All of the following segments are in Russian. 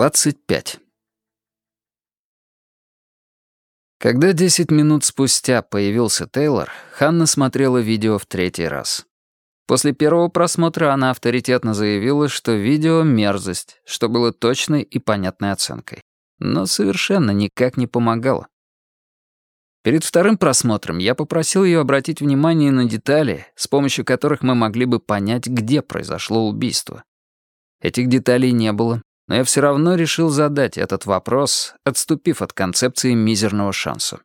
25. Когда 10 минут спустя появился Тейлор, Ханна смотрела видео в третий раз. После первого просмотра она авторитетно заявила, что видео — мерзость, что было точной и понятной оценкой. Но совершенно никак не помогало. Перед вторым просмотром я попросил ее обратить внимание на детали, с помощью которых мы могли бы понять, где произошло убийство. Этих деталей не было, но я все равно решил задать этот вопрос, отступив от концепции мизерного шанса.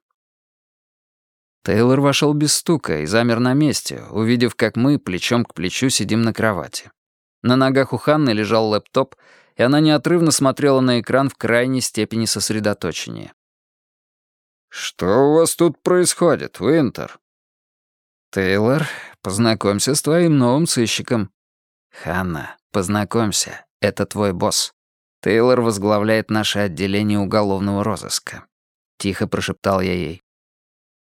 Тейлор вошел без стука и замер на месте, увидев, как мы плечом к плечу сидим на кровати. На ногах у Ханны лежал лэптоп, и она неотрывно смотрела на экран в крайней степени сосредоточения. «Что у вас тут происходит, Уинтер?» «Тейлор, познакомься с твоим новым сыщиком». «Ханна, познакомься, это твой босс. Тейлор возглавляет наше отделение уголовного розыска». Тихо прошептал я ей.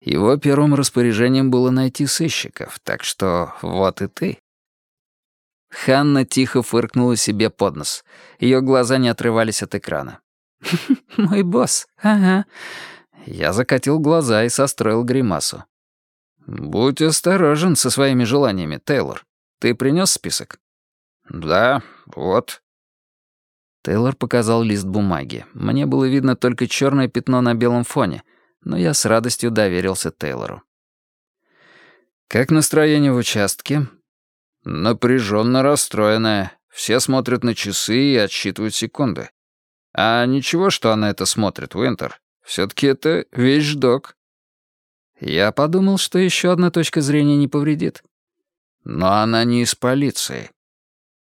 Его первым распоряжением было найти сыщиков, так что вот и ты. Ханна тихо фыркнула себе под нос. Ее глаза не отрывались от экрана. «Мой босс, ага. Я закатил глаза и состроил гримасу. «Будь осторожен со своими желаниями, Тейлор. Ты принес список?» «Да, вот». Тейлор показал лист бумаги. Мне было видно только черное пятно на белом фоне, но я с радостью доверился Тейлору. «Как настроение в участке?» «Напряженно расстроенное. Все смотрят на часы и отсчитывают секунды. А ничего, что она это смотрит, Уинтер. Все-таки это вещдок. Я подумал, что еще одна точка зрения не повредит. Но она не из полиции.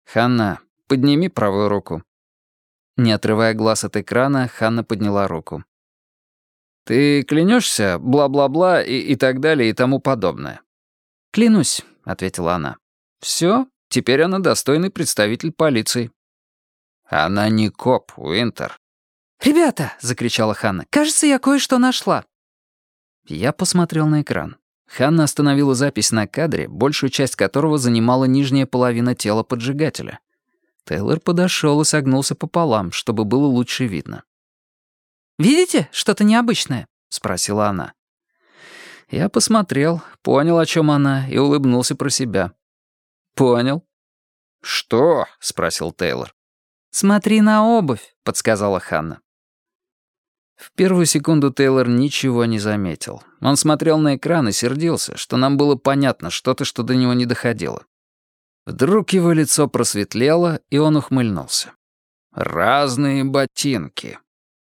Ханна, подними правую руку. Не отрывая глаз от экрана, Ханна подняла руку. «Ты клянешься, бла-бла-бла и, и так далее и тому подобное?» «Клянусь», — ответила она. «Все, теперь она достойный представитель полиции». «Она не коп, Уинтер. «Ребята!» — закричала Ханна. «Кажется, я кое-что нашла». Я посмотрел на экран. Ханна остановила запись на кадре, большую часть которого занимала нижняя половина тела поджигателя. Тейлор подошел и согнулся пополам, чтобы было лучше видно. «Видите что-то необычное?» — спросила она. Я посмотрел, понял, о чем она, и улыбнулся про себя. «Понял». «Что?» — спросил Тейлор. «Смотри на обувь», — подсказала Ханна. В первую секунду Тейлор ничего не заметил. Он смотрел на экран и сердился, что нам было понятно что-то, что до него не доходило. Вдруг его лицо просветлело, и он ухмыльнулся. «Разные ботинки».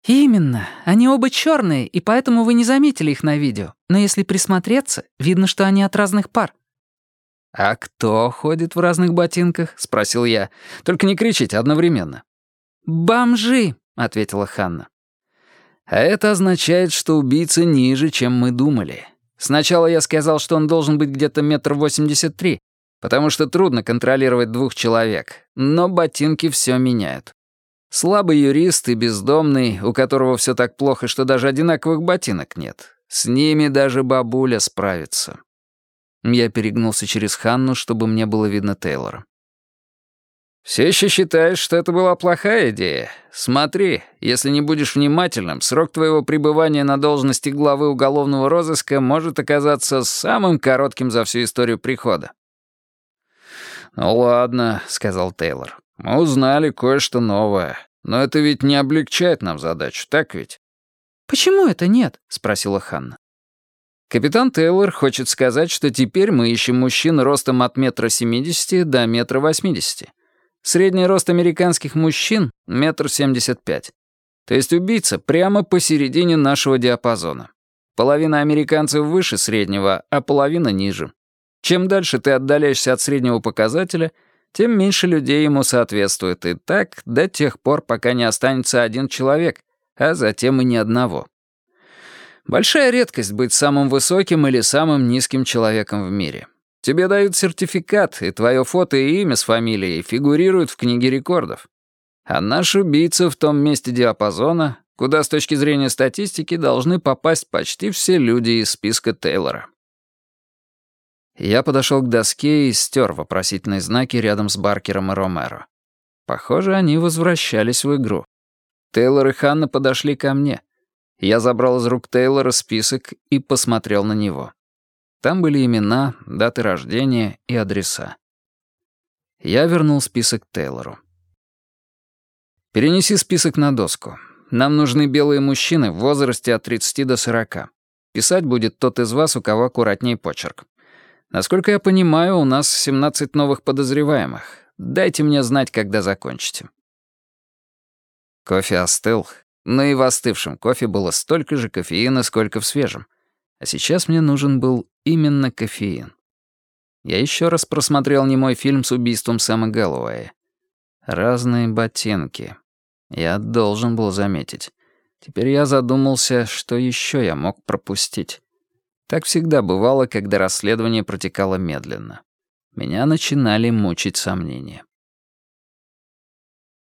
«Именно. Они оба черные, и поэтому вы не заметили их на видео. Но если присмотреться, видно, что они от разных пар». «А кто ходит в разных ботинках?» — спросил я. «Только не кричите одновременно». «Бомжи», — ответила Ханна. А это означает, что убийца ниже, чем мы думали. Сначала я сказал, что он должен быть где-то метр восемьдесят три, потому что трудно контролировать двух человек, но ботинки все меняют. Слабый юрист и бездомный, у которого все так плохо, что даже одинаковых ботинок нет. С ними даже бабуля справится. Я перегнулся через Ханну, чтобы мне было видно Тейлора. «Все еще считаешь, что это была плохая идея? Смотри, если не будешь внимательным, срок твоего пребывания на должности главы уголовного розыска может оказаться самым коротким за всю историю прихода». «Ну ладно», — сказал Тейлор. «Мы узнали кое-что новое. Но это ведь не облегчает нам задачу, так ведь?» «Почему это нет?» — спросила Ханна. Капитан Тейлор хочет сказать, что теперь мы ищем мужчин ростом от метра семидесяти до метра восьмидесяти. Средний рост американских мужчин — метр семьдесят пять. То есть убийца прямо посередине нашего диапазона. Половина американцев выше среднего, а половина ниже. Чем дальше ты отдаляешься от среднего показателя, тем меньше людей ему соответствует. И так до тех пор, пока не останется один человек, а затем и ни одного. Большая редкость быть самым высоким или самым низким человеком в мире. Тебе дают сертификат, и твое фото и имя с фамилией фигурируют в книге рекордов. А наш убийца в том месте диапазона, куда с точки зрения статистики должны попасть почти все люди из списка Тейлора. Я подошел к доске и стер вопросительные знаки рядом с Баркером и Ромеро. Похоже, они возвращались в игру. Тейлор и Ханна подошли ко мне. Я забрал из рук Тейлора список и посмотрел на него. Там были имена, даты рождения и адреса. Я вернул список Тейлору. «Перенеси список на доску. Нам нужны белые мужчины в возрасте от 30 до 40. Писать будет тот из вас, у кого аккуратнее почерк. Насколько я понимаю, у нас 17 новых подозреваемых. Дайте мне знать, когда закончите». Кофе остыл, но и в остывшем кофе было столько же кофеина, сколько в свежем. А сейчас мне нужен был именно кофеин. Я еще раз просмотрел немой фильм с убийством Сэма Гэллоуэя. Разные ботинки. Я должен был заметить. Теперь я задумался, что еще я мог пропустить. Так всегда бывало, когда расследование протекало медленно. Меня начинали мучить сомнения.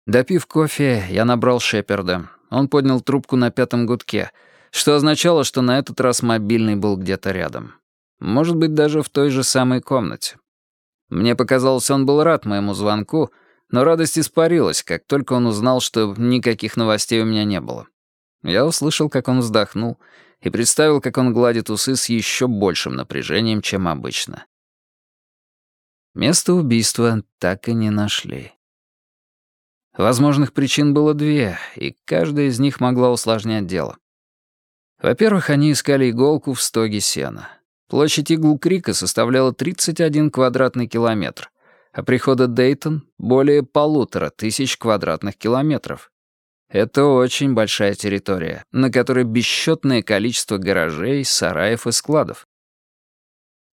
Допив кофе, я набрал Шеперда. Он поднял трубку на пятом гудке, что означало, что на этот раз мобильный был где-то рядом. Может быть, даже в той же самой комнате. Мне показалось, он был рад моему звонку, но радость испарилась, как только он узнал, что никаких новостей у меня не было. Я услышал, как он вздохнул, и представил, как он гладит усы с еще большим напряжением, чем обычно. Место убийства так и не нашли. Возможных причин было две, и каждая из них могла усложнять дело. Во-первых, они искали иголку в стоге сена. Площадь Иглу-Крика составляла 31 квадратный километр, а прихода Дейтон — более полутора тысяч квадратных километров. Это очень большая территория, на которой бесчетное количество гаражей, сараев и складов.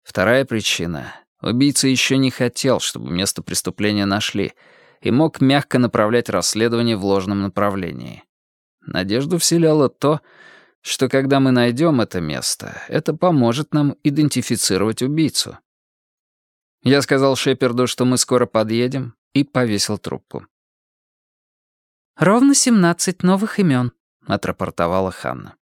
Вторая причина. Убийца еще не хотел, чтобы место преступления нашли, и мог мягко направлять расследование в ложном направлении. Надежду вселяло то, что когда мы найдем это место, это поможет нам идентифицировать убийцу. Я сказал Шеперду, что мы скоро подъедем, и повесил трубку. «Ровно семнадцать новых имен», — отрапортовала Ханна.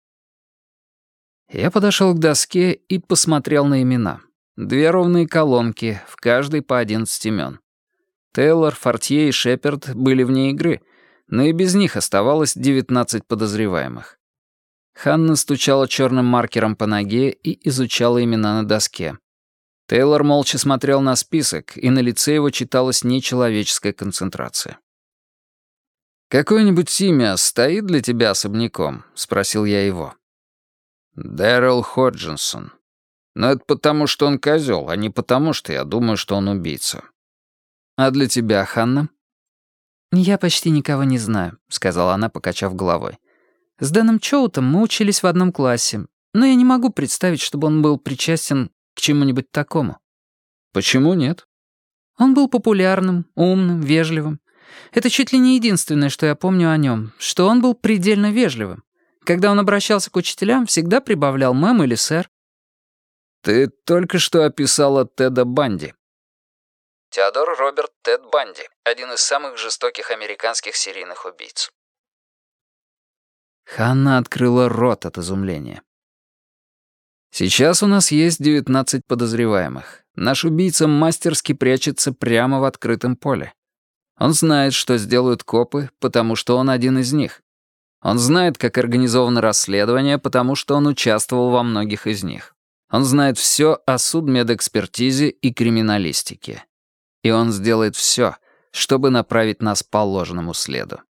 Я подошел к доске и посмотрел на имена. Две ровные колонки, в каждой по одиннадцать имен. Тейлор, Фортье и Шеперд были вне игры, но и без них оставалось девятнадцать подозреваемых. Ханна стучала черным маркером по ноге и изучала имена на доске. Тейлор молча смотрел на список, и на лице его читалась нечеловеческая концентрация. «Какое-нибудь имя стоит для тебя особняком?» — спросил я его. «Дэрил Ходжинсон. Но это потому, что он козел, а не потому, что я думаю, что он убийца». «А для тебя, Ханна?» «Я почти никого не знаю», — сказала она, покачав головой. «С Дэном Чоутом мы учились в одном классе, но я не могу представить, чтобы он был причастен к чему-нибудь такому». «Почему нет?» Он был популярным, умным, вежливым. Это чуть ли не единственное, что я помню о нем, что он был предельно вежливым. Когда он обращался к учителям, всегда прибавлял «мэм» или «сэр». «Ты только что описала Теда Банди». Теодор Роберт Тед Банди, один из самых жестоких американских серийных убийц. Ханна открыла рот от изумления. Сейчас у нас есть 19 подозреваемых. Наш убийца мастерски прячется прямо в открытом поле. Он знает, что сделают копы, потому что он один из них. Он знает, как организовано расследование, потому что он участвовал во многих из них. Он знает все о судмедэкспертизе и криминалистике. И он сделает все, чтобы направить нас по ложному следу.